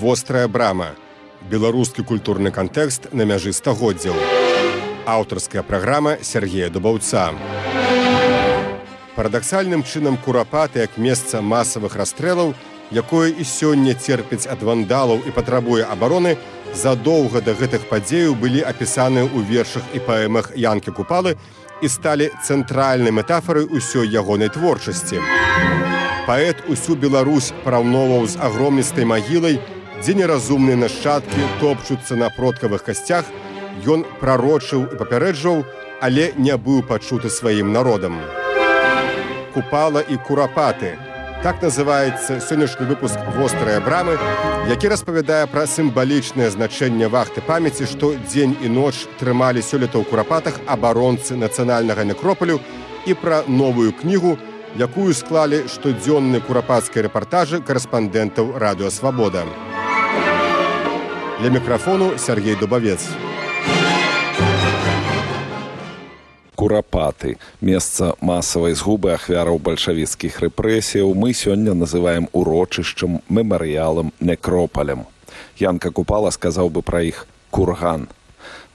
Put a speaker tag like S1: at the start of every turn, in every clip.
S1: вострая брама беларускі культурны кантэкст на мяжы стагоддзяў. Аўтарская праграма Сергея дубаўца. Парадаксальным чынам курапаты як месца масавых расстрэлаў якое і сёння церпіць ад вандалаў і патрабуе абароны задоўга да гэтых падзеяў былі апісаныя ў вершах і паэмах янкі купалы і сталі цэнтральнай метафорай усёй ягонай творчасці. Паэт усю Беларусь параўноўваў з агромністай магілай дзе неразумныя нашчадкі топчуцца на продкавых касцях ён прарочыў і папярэджваў але не быў пачуты сваім народам. Купала і курапаты. Так называецца сённяшні выпуск вострыя брамы які распавядае пра сімвалічнае значэнне вахты памяці што дзень і ноч трымалі сёлета ў курапатах абаронцы нацыянальнага некропалю і пра новую кнігу якую склалі штодзённы курапацкай рэпартажы карэспандэнтаў радыёвабода для мікрафону Сергей дубавец
S2: курапаты месца масавай згубы ахвяраў бальшавіцкіх рэпрэсіяў мы сёння называем урочышчам мемарыялам некропалем янка купала сказаў бы пра іх курган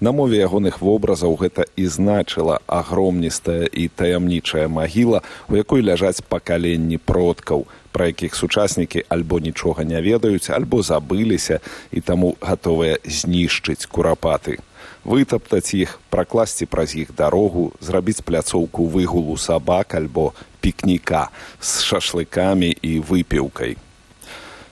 S2: на мове ягоных вобразаў гэта і значыла агромністая і таямнічая магіла у якой ляжаць пакаленні продкаў пра якіх сучаснікі альбо нічога не ведаюць альбо забыліся і таму гатовыя знішчыць курапаты. Вытаптаць іх пракласці праз іх дарогу зрабіць пляцоўку выгулу сабак альбо пікніка з шашлыкамі і выпіўкай.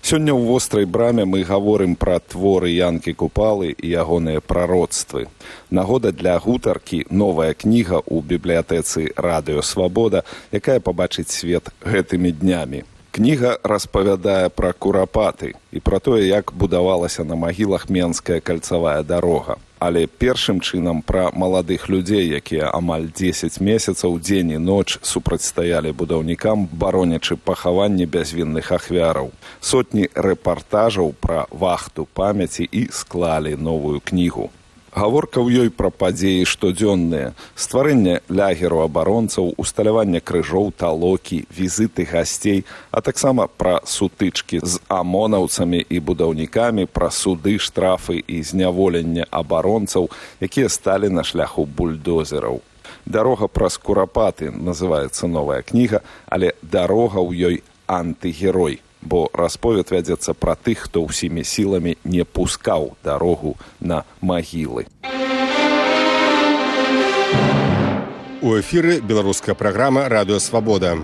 S2: Сёння ў вострай браме мы гаворым пра творы янкі купалы і ягоныя прароцтвы нагода для гутаркі новая кніга ў бібліятэцы радыёвабода якая пабачыць свет гэтымі днямі кніга распавядае пра курапаты і пра тое як будавалася на магілах менская кальцавая дарога. Але першым чынам пра маладых людзей якія амаль дзесяць месяцаў дзень і ноч супрацьстаялі будаўнікам баронячы пахаванне бязвінных ахвяраў. Сотні рэпартажаў пра вахту памяці і склалі новую кнігу гаворка ў ёй пра падзеі штодзённыя. Стварэнне лягеру абаронцаў усталяванне крыжоў талокі візіты гасцей а таксама пра сутычкі з амонаўцамі і будаўнікамі пра суды штрафы і зняволенне абаронцаў якія сталі на шляху бульдозераў. Дарога праз курапаты называецца новая кніга але дарога ў ёй антыгерой бо расповед вядзецца пра тых, хто ўсімі сіламі не пускаў дарогу на магілы.
S1: У эфіры беларуская праграма радыёвабода.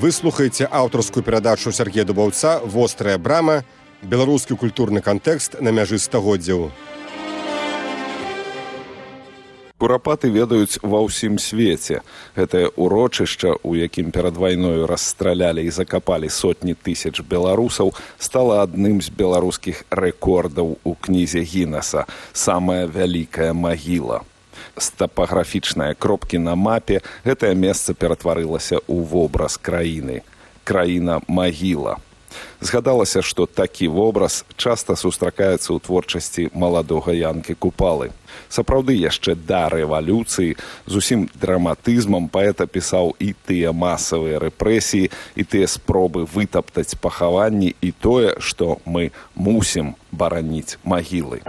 S1: Выслухайце аўтарскую перадачу Сергея Дубаўца вострая брама, беларускі культурны кантэкст на мяжы стагоддзяў
S2: курапаты ведаюць ва ўсім свеце. Гэтае урочышча у якім перад вайною расстралялі і закапалі сотні тысяч беларусаў стала адным з беларускіх рэкордаў у кнізе гінаса самая вялікая магіла з тапаграфічныя кропкі на мапе гэтае месца ператварылася ў вобраз краіны. Краіна магіла згадалася што такі вобраз часта сустракаецца ў творчасці маладога янкі купалы сапраўды яшчэ да рэвалюцыі зусім драматызмам паэта пісаў і тыя масавыя рэпрэсіі і тыя спробы вытаптаць пахаванні і тое што мы мусім бараніць магілы.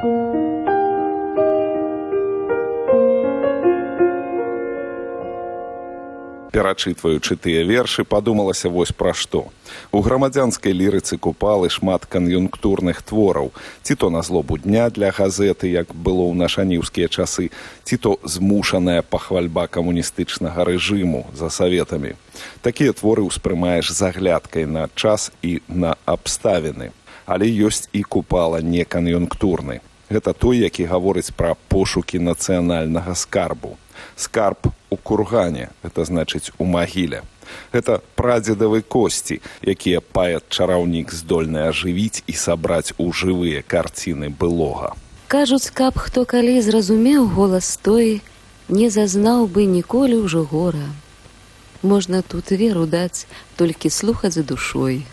S2: Перачытваючы тыя вершы падумалася вось пра што. У грамадзянскай лірыцы купалы шмат кан'юнктурных твораў. Ці то на злобу дня для газеты як было ў нашаніўскія часы ці то змушаная пахвальба камуністычнага рэжыму за саветамі. Такія творы ўспрымаеш заглядкай на час і на абставіны. Але ёсць і купала не кан'юнктурны гэта той які гаворыць пра пошукі нацыянальнага скарбу. Скарб у кургане это значыць у магіле. Гэта прадзедавы косці якія паэт чараўнік здольны ажывіць і сабраць у жывыя карціны былога.
S3: Кажуць каб хто калі зразумеў голас той не зазнаў бы ніколі ўжо гора. Можна тут веру даць толькі слухаць за душой.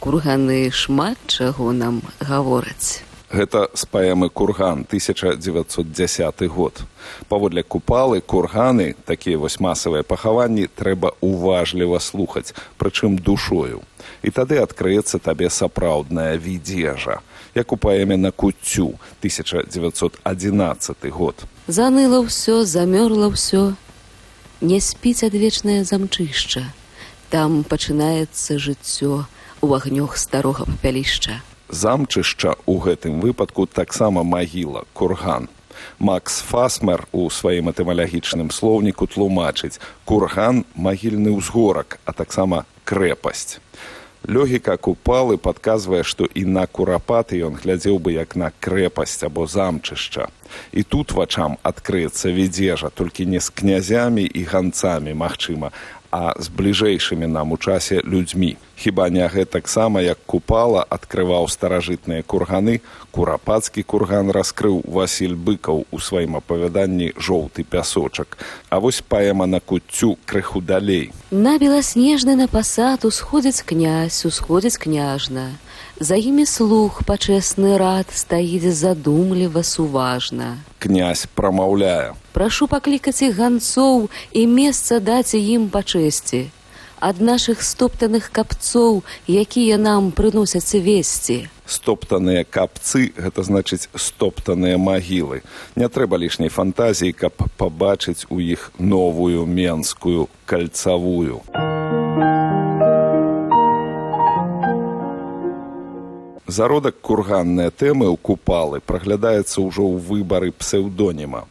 S3: Курганы шмат чаго нам гавораць
S2: Гэта з паэмы курган 1910 год. Паводле купалы курганы, такія вось масавыя пахаванні трэба уважліва слухаць, прычым душою. І тады адкрыецца табе сапраўдная відзежа, як у паэме на куццю 1911 год.
S3: Заныла ўсё, замёрла ўсё. Не спіць адвечнае замчышча. Там пачынаецца жыццё у агнёх старога папялішча.
S2: Замчышча ў гэтым выпадку таксама магіла, курган. Макс Фасмер у сваім этымалагічным слоўніку тлумачыць курган магільны ўзгорак, а таксама крэпасць. Лёгіка купалы падказвае, што і на курапаты ён глядзеў бы як на крэпасць або замчышча. І тут вачам адкрыецца відзежа, толькі не з князямі і ганцамі, магчыма, а з бліжэйшымі нам у часе людзьмі. Хіба не гэтаксама, як купала адкрываў старажытныя курганы, курапацкі курган раскрыў Васіль быкаў у сваім апавяданні жоўты пясочак. А вось паэма на куццю крыху далей.
S3: На беласнежны на пасад усходзіць князь, усходзіць княжна. За імі слух пачэсны рад стаіць задумліва суважна.
S2: Князь прамаўляе.
S3: Прашу паклікаць іх ганцоў і месца даць ім па чэсці. Ад нашых стоптаных капцоў, якія нам прыносяць весці.
S2: Стоптаныя капцы гэта значыць стоптаныя магілы. Не трэба лішняй фантазіі, каб пабачыць у іх новую менскую кальцавую. Зародак курганныя тэмы ў купалы праглядаецца ўжо ў выбары псеўдоніма.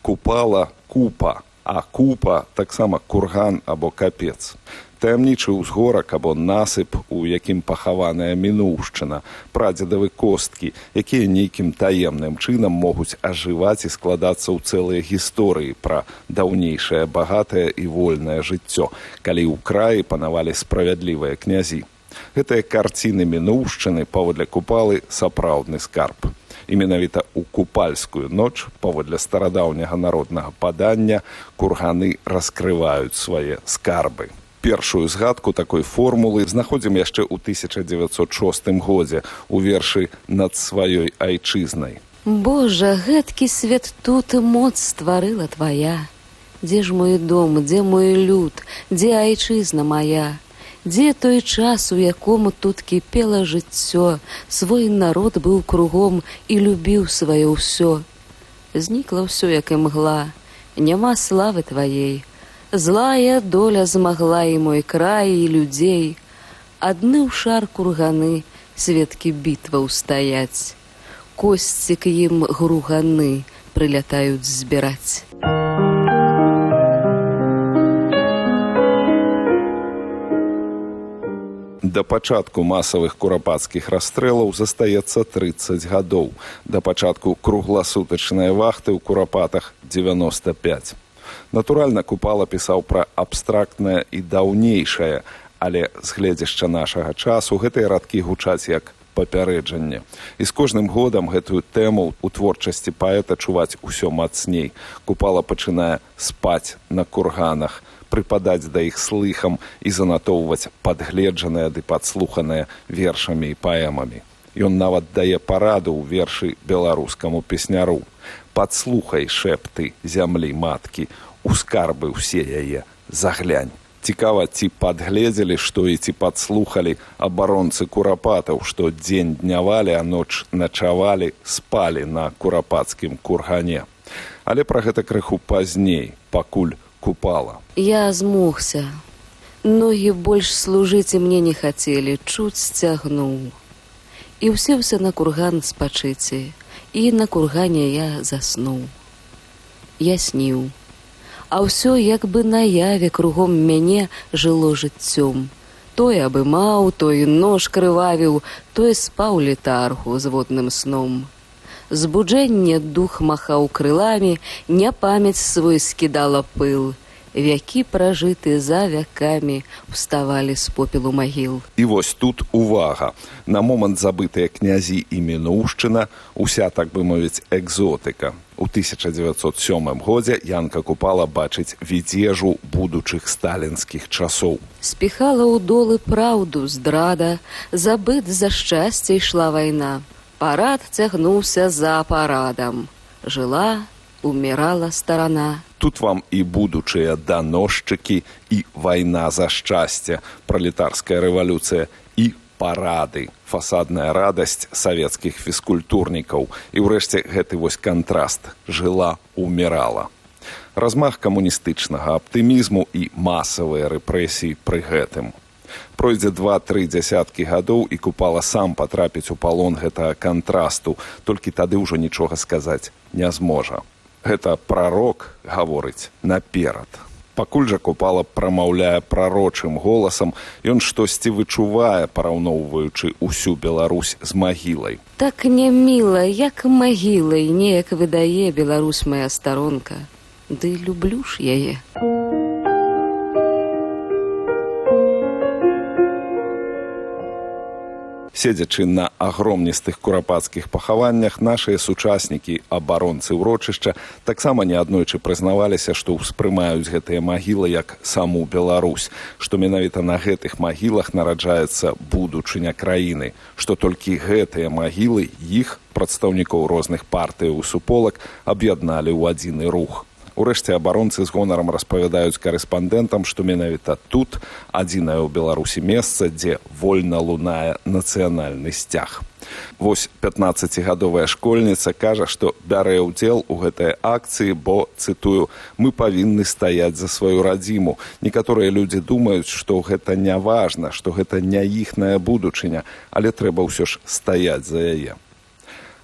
S2: Купала купа, а купа таксама курган або капец. Таямнічы ўзгорак або насып, у якім пахаваная мінуўшчына, прадзедавы косткі, якія нейкім таемным чынам могуць ажываць і складацца ў цэлыя гісторыі пра даўнейшае багатае і вольнае жыццё, калі ў краі панавалі справядлівыя князі. Гэтыя карціны мінуўшчыны паводле купалы сапраўдны скарб. І менавіта ў купальскую ноч паводле старадаўняга народнага падання курганы раскрываюць свае скарбы. Першую згадку такой формулы знаходзім яшчэ ў 1906 годзе у вершы над сваёй айчызнай.
S3: Божа, гэткі свет тут моц стварыла твая. Дзе ж мой дом, дзе мой люд, дзе айчызна моя? Дзе той час, у якому тут кіпела жыццё, свой народ быў кругом і любіў сваё ўсё. Знікла ўсё, як і мгла, няма славы тваей. Злая доля змагла і мой край і людзей. Адны ў шар курганы, сведкі бітва ўстаяць. Косці к ім груганы прылятаюць збіраць.
S2: Да пачатку масавых курапацкіх расстрэлаў застаецца 30 гадоў. Да пачатку кругласутачнай вахты ў курапатах 95. Натуральна купала пісаў пра абстрактнае і даўнейшае, але з гледзяшча нашага часу гэтыя радкі гучаць як папярэджанне. І з кожным годам гэтую тэму ў творчасці паэта чуваць усё мацней. Купала пачынае спаць на курганах, прыпадаць да іх слыхам і занатоўваць падгледжаныя ды падслуханыя вершамі і паэмамі. Ён нават дае параду ў вершы беларускаму песняру. Падслухай шэпты зямлі маткі, у скарбы ўсе яе заглянь. Цікава, ці падгледзелі, што і ці падслухалі абаронцы курапатаў, што дзень днявалі, а ноч начавалі, спалі на курапацкім кургане. Але пра гэта крыху пазней, пакуль купала.
S3: Я змогся. Ногі больш служыць і мне не хацелі, чуць сцягнуў. І ўсеўся на курган спачыце, і на кургане я заснуў. Я сніў. А ўсё як бы наяве кругом мяне жыло жыццём. Той абымаў, той нож крывавіў, той спаў летарху з водным сном. Збуджэнне дух махаў крыламі, не памяць свой скідала пыл. Вякі пражыты за вякамі уставалі з попелу магіл.
S2: І вось тут увага. На момант забытыя князі і мінуўшчына, уся так бы мовіць экзотыка. У 1907 годзе Янка купала бачыць відзежу будучых сталінскіх часоў.
S3: Спіхала ў долы праўду здрада, забыт за шчасце ішла вайна. Парад цягнуўся за парадам. Жыла, умірала старана.
S2: Тут вам і будучыя даносчыкі і вайна за шчасце, пралетарская рэвалюцыя і парады, фасадная радасць савецкіх фізкультурнікаў і ўрэшце гэты вось кантраст жыла умірала. Размах камуністычнага аптымізму і масавыя рэпрэсіі пры гэтым. Пройдзе два-тры дзясяткі гадоў і купала сам патрапіць у палон гэтага кантрасту, толькі тады ўжо нічога сказаць не зможа. Гэта прарок гаворыць наперад. Пакуль жа купала прамаўляе прарочым голасам ён штосьці вычувае параўноўваючы ўсю беларусь з магілай.
S3: Так не міла як магілай неяк выдае беларусь моя старонка. Ды люблю ж яе
S2: седзячы на агромністых курапацкіх пахаваннях нашыя сучаснікі абаронцы ўрочышча таксама неаднойчы прызнаваліся што ўспрымаюць гэтыя магілы як саму беларусь што менавіта на гэтых магілах нараджаецца будучыня краіны што толькі гэтыя магілы іх прадстаўнікоў розных партыяў суполак аб'ядналі ў адзіны рух Урэшце абаронцы з гонарам распавядаюць карэспандэнтам, што менавіта тут адзінае ў беларусі месца, дзе вольна лунае нацыянальны сцяг. Вось 15гадовая школьніца кажа, што бярэ ўдзел у гэтай акцыі, бо цытую мы павінны стаяць за сваю радзіму. Некаторыя людзі думаюць, што гэта не важна, што гэта не іхная будучыня, але трэба ўсё ж стаяць за яе.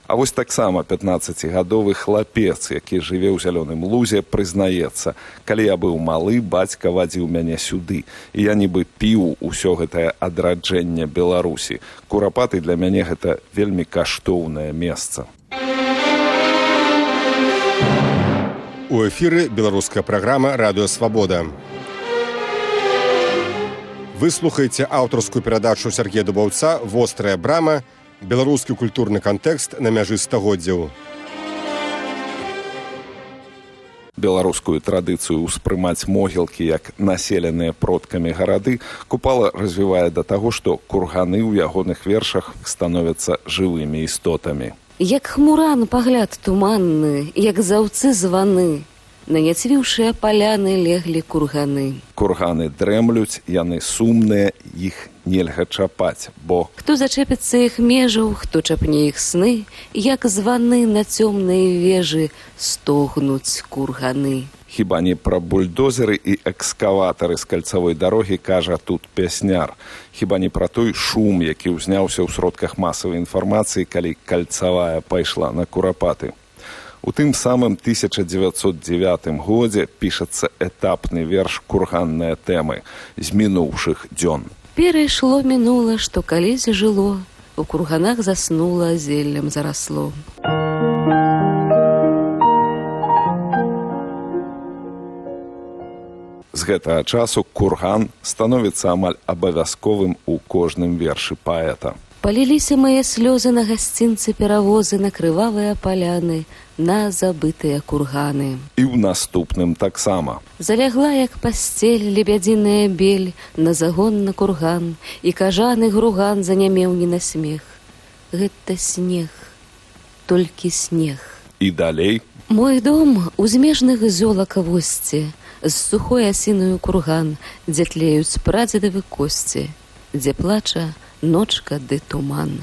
S2: А вось таксама 15гадовы хлапец, які жыве ў зялёным лузе, прызнаецца, калі я быў малы, бацька вадзіў мяне сюды, і я нібы піў усё гэтае адраджэнне беларусі. Курапаты для мяне гэта вельмі каштоўнае месца.
S1: У эфіры беларуская праграма радыёвабода. Выслухайце аўтарскую перадачу Сергея Дубаўца вострая брама, беларускі культурны кантэкст на мяжы стагоддзяў.
S2: Беларускую традыцыю ўспрымаць могілкі як населеныя продкамі гарады купала развівае да таго што курганы ў ягоных вершах становяцца жывымі істотамі.
S3: Як хмуран пагляд туманны як заўцы званы На няцвіўшыя паляны леглі курганы.
S2: Курганы дрэмлюць, яны сумныя, іх нельга чапаць, бо
S3: хто зачэпіцца іх межаў, хто чапне іх сны, як званы на цёмнай вежы стогнуць курганы.
S2: Хіба не пра бульдозеры і экскаватары з кальцавой дарогі кажа тут пясняр. Хіба не пра той шум, які ўзняўся ў сродках масавай інфармацыі, калі кальцавая пайшла на курапаты. У тым самым 1909 годзе пішацца этапны верш курганныя тэмы з мінуўшых дзён.
S3: Перайшло мінула, што калісь жыло, у курганах заснула зеллем зарасло.
S2: З гэтага часу курган становіцца амаль абавязковым у кожным вершы паэта.
S3: Паліліся мае слёзы на гасцінцы перавозы на крывавыя паляны, на забытыя курганы.
S2: І ў наступным таксама.
S3: Залягла як пасцель лебядзіная бель на загон на курган, і кажаны груган занямеў не на смех. Гэта снег, толькі снег.
S2: І далей.
S3: Мой дом у змежных золака восці, з сухой асінаю курган, дзе тлеюць прадзедавы косці, дзе плача, ночка ды туман.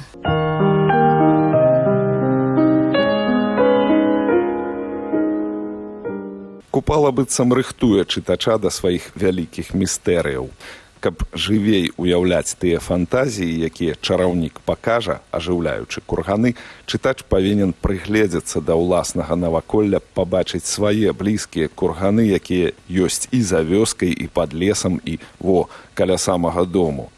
S2: Купала быццам рыхтуе чытача да сваіх вялікіх містэрыяў. Каб жывей уяўляць тыя фантазіі, якія чараўнік пакажа, ажыўляючы курганы, чытач павінен прыгледзецца да ўласнага наваколля пабачыць свае блізкія курганы, якія ёсць і за вёскай і пад лесам і во каля самага дому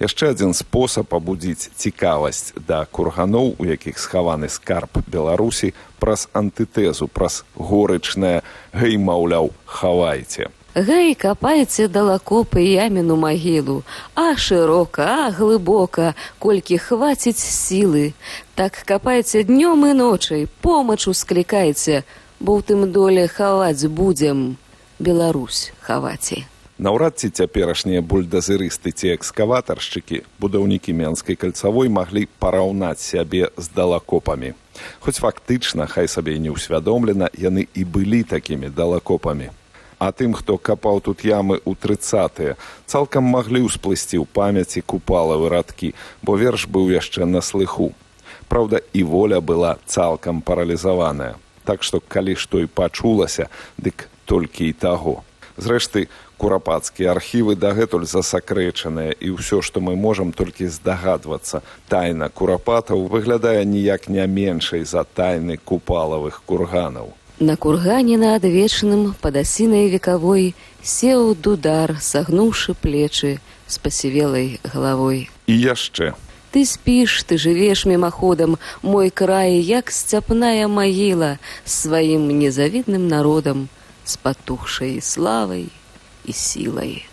S2: яшчэ адзін спосаб абудзіць цікавасць да курганоў у якіх схаваны скарб беларусі праз антытэзу праз горычнае гэй маўляў хавайце
S3: Гэй капайце далакопы яміну магілу, а шырока, а глыбока, колькі хваціць сілы. Так капайце днём і ночай, помачу склікайце, бо ў тым доле хаваць будзем Беларусь хаваце.
S2: Наўрад ці цяперашнія бульдазерысты ці экскаватаршчыкі, будаўнікі менскай кальцавой маглі параўнаць сябе з далакопамі. Хоць фактычна, хай сабе не ўсвядомлена, яны і былі такімі далакопамі. А тым, хто капаў тут ямы ў трыцатыя, цалкам маглі ўсплысці ў памяці купалавы радкі, бо верш быў яшчэ на слыху. Праўда, і воля была цалкам паралізаваная. Так што калі што і пачулася, дык толькі і таго. Зрэшты, курапацкія архівы дагэтуль засакрэчаныя і ўсё што мы можам толькі здагадвацца тайна курапатаў выглядае ніяк не меншай за тайны купалавых курганаў.
S3: На кургане на адвечным пад асінай векавой сеў дудар сагнуўшы плечы з пасівелай галавой.
S2: І яшчэ.
S3: Ты спіш ты жывеш мімаходам мой край як сцяпная магіла сваім незавідным народам з патухшай славай і сілай.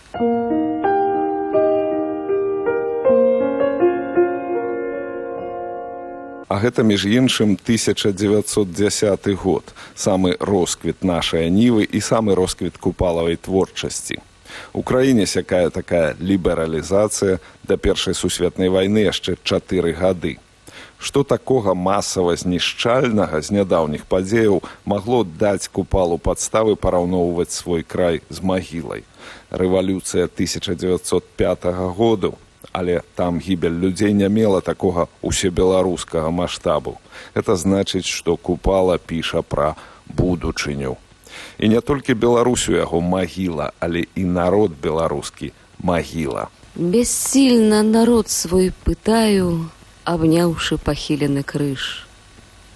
S2: А гэта між іншым 1910 год, самы росквіт нашай нівы і самы росквіт купалавай творчасці. У краіне сякая такая лібералізацыя да першай сусветнай вайны яшчэ чатыры гады што такога масава знішчальнага з нядаўніх падзеяў магло даць купалу падставы параўноўваць свой край з магілай. Рэвалюцыя 1905 году, але там гібель людзей не мела такога усебеларускага маштабу. Это значыць, што купала піша пра будучыню. І не толькі беларусю яго магіла, але і народ беларускі магіла.
S3: Бессільна народ свой пытаю, абняўшы пахілены крыж.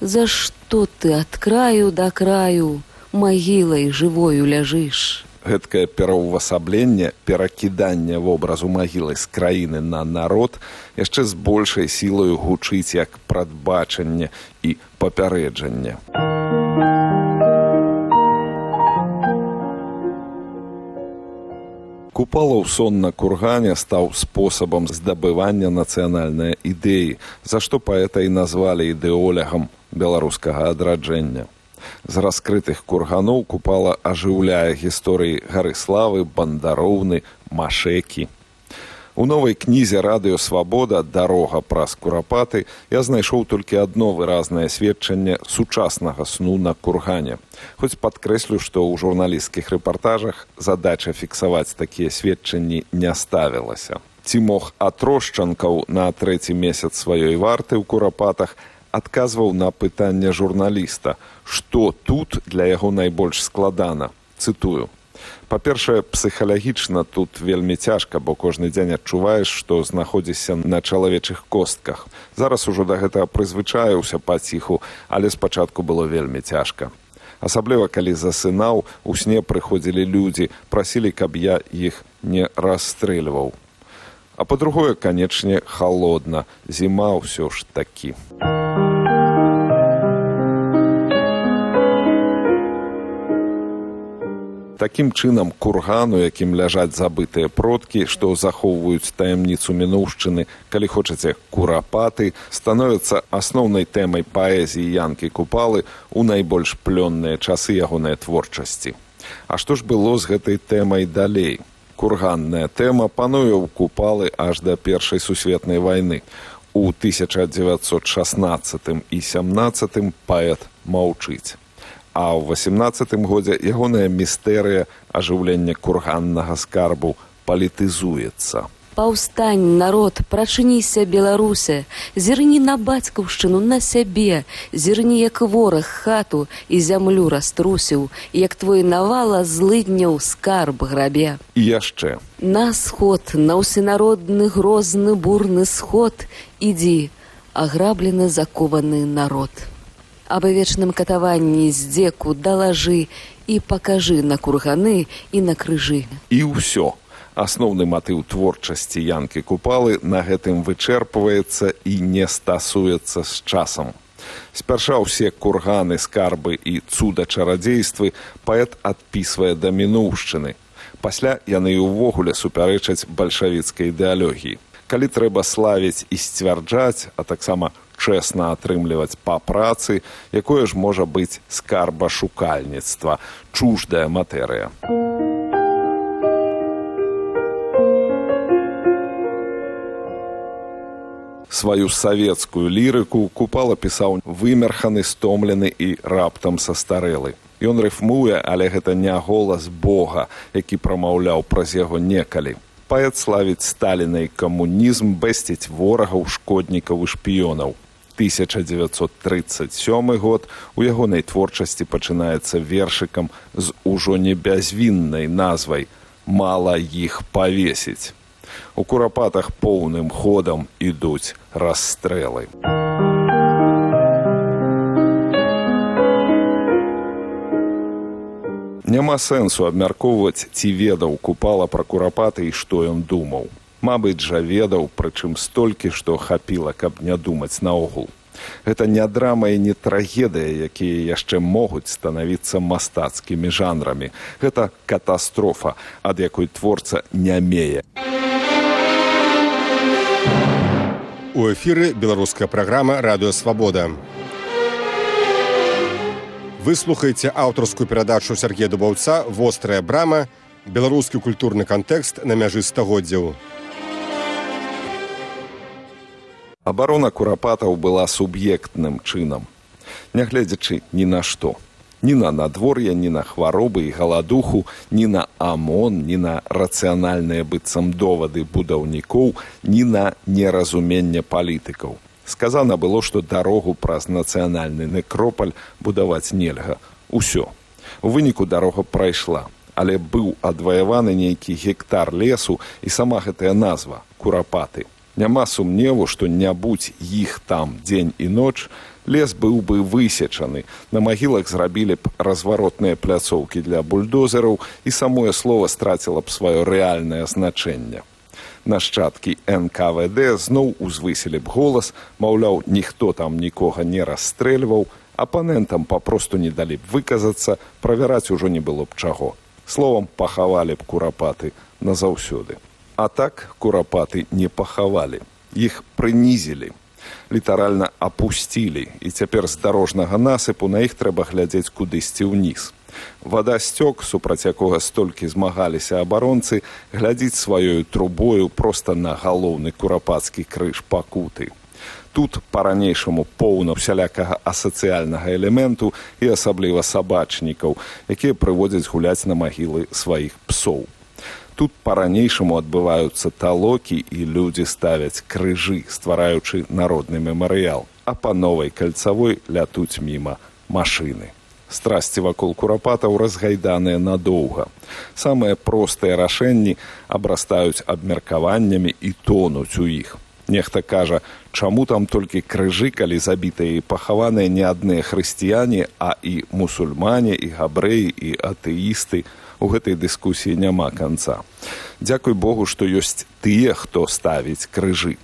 S3: За што ты ад краю да краю магілай жывою ляжыш.
S2: Гэткае пераўвасабленне перакіданне вобразу магілай з краіны на народ яшчэ з большай сілаю гучыць як прадбачанне і папярэджанне. Купалаў сон на кургане стаў спосабам здабывання нацыянальнай ідэі, за што паэта і назвалі ідэолягам беларускага адраджэння. З раскрытых курганоў купала ажыўляе гісторыі гарыславы, бандароўны, машэкі. У новай кнізе радыёвабода дарога праз курапаты я знайшоў толькі адно выразнае сведчанне сучаснага сну на кургане. Хоць падкрэслю, што ў журналісцкіх рэпартажах задача фіксаваць такія сведчанні не ставілася. Ці мог атрощанкаў на трэці месяц сваёй варты ў курапатах адказваў на пытанне журналіста, што тут для яго найбольш складана цытую па-першае псіхалагічна тут вельмі цяжка бо кожны дзень адчуваеш што знаходзішся на чалавечых костках. Зараз ужо да гэтага прызвычаіўся паціху але спачатку было вельмі цяжка. Асабліва калі засынаў у сне прыходзілі людзі прасілі каб я іх не расстрэльваў. А па-другое канечне халодна. Зіма ўсё ж такі такім чынам кургану якім ляжаць забытыя продкі што захоўваюць таямніцу мінуўшчыны калі хочаце курапаты становяцца асноўнай тэмай паэзіі янкі купалы у найбольш плённыя часы ягонай творчасці. А што ж было з гэтай тэмай далей? Курганная тэма пануе ў купалы аж да першай сусветнай вайны. У 1916 і 17 паэт маўчыць а ў 18 годзе ягоная містэрыя ажыўлення курганнага скарбу палітызуецца.
S3: Паўстань народ, прачыніся беларусе, зірні на бацькаўшчыну на сябе, зірні як вораг хату і зямлю раструсіў, як твой навала злыдняў скарб грабе.
S2: І яшчэ.
S3: На сход, на ўсенародны грозны бурны сход, ідзі, аграблены закованы народ аб вечным катаванні здзеку далажы і пакажы на курганы і на крыжы
S2: і ўсё. Асноўны матыў творчасці янкі купалы на гэтым вычэрпваецца і не стасуецца з часам. Спярша ўсе курганы скарбы і цуда чарадзействы паэт адпісвае да мінуўшчыны. Пасля яны і ўвогуле супярэчаць бальшавіцкай ідэалогіі. Калі трэба славіць і сцвярджаць а таксама чэсна атрымліваць па працы, якое ж можа быць скарбашукальніцтва, чуждая матэрыя. сваю савецкую лірыку купала пісаў вымерханы стомлены і раптам састарэлы. Ён рыфмуе але гэта не голас бога які прамаўляў праз яго некалі. Паэт славіць сталіна і камунізм бэсціць ворагаў шкоднікаў і шпіёнаў. 1937 год у ягонай творчасці пачынаецца вершыкам з ужо не бязвіннай назвай мала іх павесіць. У курапатах поўным ходам ідуць расстрэлы. Няма сэнсу абмяркоўваць, ці ведаў купала пра курапаты і што ён думаў. Мабыць жа ведаў, прычым столькі, што хапіла, каб не думаць наогул. Гэта не драма і не трагедыя, якія яшчэ могуць станавіцца мастацкімі жанрамі. Гэта катастрофа, ад якой творца не мее.
S1: У эфіры беларуская праграма радыёвабода выслухайце аўтарскую перадачу Сергея дубаўца вострая брама беларускі культурны кантэкст на мяжы стагоддзяў
S2: абарона курапатаў была суб'ектным чынам нягледзячы ні на што. Ні на надвор'е ні на хваробы і галадуху ні на амон ні на рацыянальныя быццам довады будаўнікоў ні на неразуменне палітыкаў. Сказана было што дарогу праз нацыянальны некропаль будаваць нельга. Усё. У выніку дарога прайшла але быў адваяваны нейкі гектар лесу і сама гэтая назва курапаты няма сумневу што не будзь іх там дзень і ноч лес быў бы высечаны. На магілах зрабілі б разваротныя пляцоўкі для бульдозераў і самое слово страціла б сваё рэальнае значэнне. Нашчадкі нквд зноў узвысілі б голас маўляў ніхто там нікога не расстрэльваў апанентам папросту не далі б выказацца правяраць ужо не было б чаго. Словам пахавалі б курапаты назаўсёды а так курапаты не пахавалі іх прынізілі літаральна апусцілі і цяпер з дарожнага насыпу на іх трэба глядзець кудысьці ўніз Вада сцёк, супраць якога столькі змагаліся абаронцы, глядзіць сваёю трубою проста на галоўны курапацкі крыж пакуты. Тут па-ранейшаму поўна усялякага асацыяльнага элементу і асабліва сабачнікаў, якія прыводзяць гуляць на магілы сваіх псоў. Тут па-ранейшаму адбываюцца талокі і людзі ставяць крыжы, ствараючы народны мемарыял, а па новай кальцавой лятуць міма машыны страсці вакол курапатаў разгайданыя надоўга. Самыя простыя рашэнні абрастаюць абмеркаваннямі і тонуць у іх. Нехта кажа, чаму там толькі крыжы, калі забітыя і пахаваныя не адныя хрысціяне, а і мусульмане і габрэі і атэісты. У гэтай дыскусіі няма канца. Дзякуй Богу, што ёсць тыя, хто ставіць крыжы.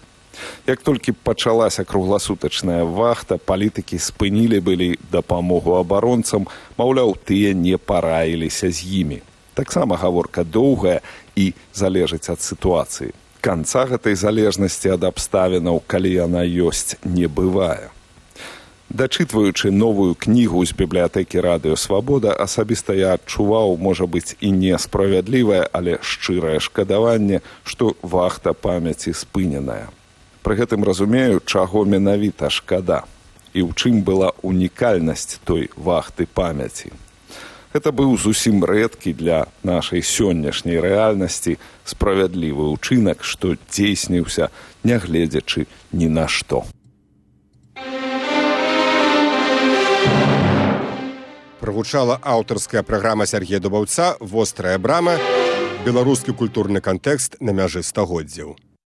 S2: Як толькі пачалася кругласутачная вахта, палітыкі спынілі былі дапамогу абаронцам, маўляў, тыя не параіліся з імі. Таксама гаворка доўгая і залежыць ад сітуацыі. Канца гэтай залежнасці ад абставінаў, калі яна ёсць, не бывае. Дачытваючы новую кнігу з бібліятэкі радыёвабода, асабіста я адчуваў, можа быць і несправядлівае, але шчырае шкадаванне, што вахта памяці спыненая. Пры гэтым разумею чаго менавіта шкада і ў чым была унікальнасць той вахты памяці. Это быў зусім рэдкі для нашай сённяшняй рэальнасці справядлівы ўчынак што дзейсніўся нягледзячы ні на што
S1: прагучала аўтарская праграма сергея дубаўца вострая брама беларускі культурны кантэкст на мяжы стагоддзяў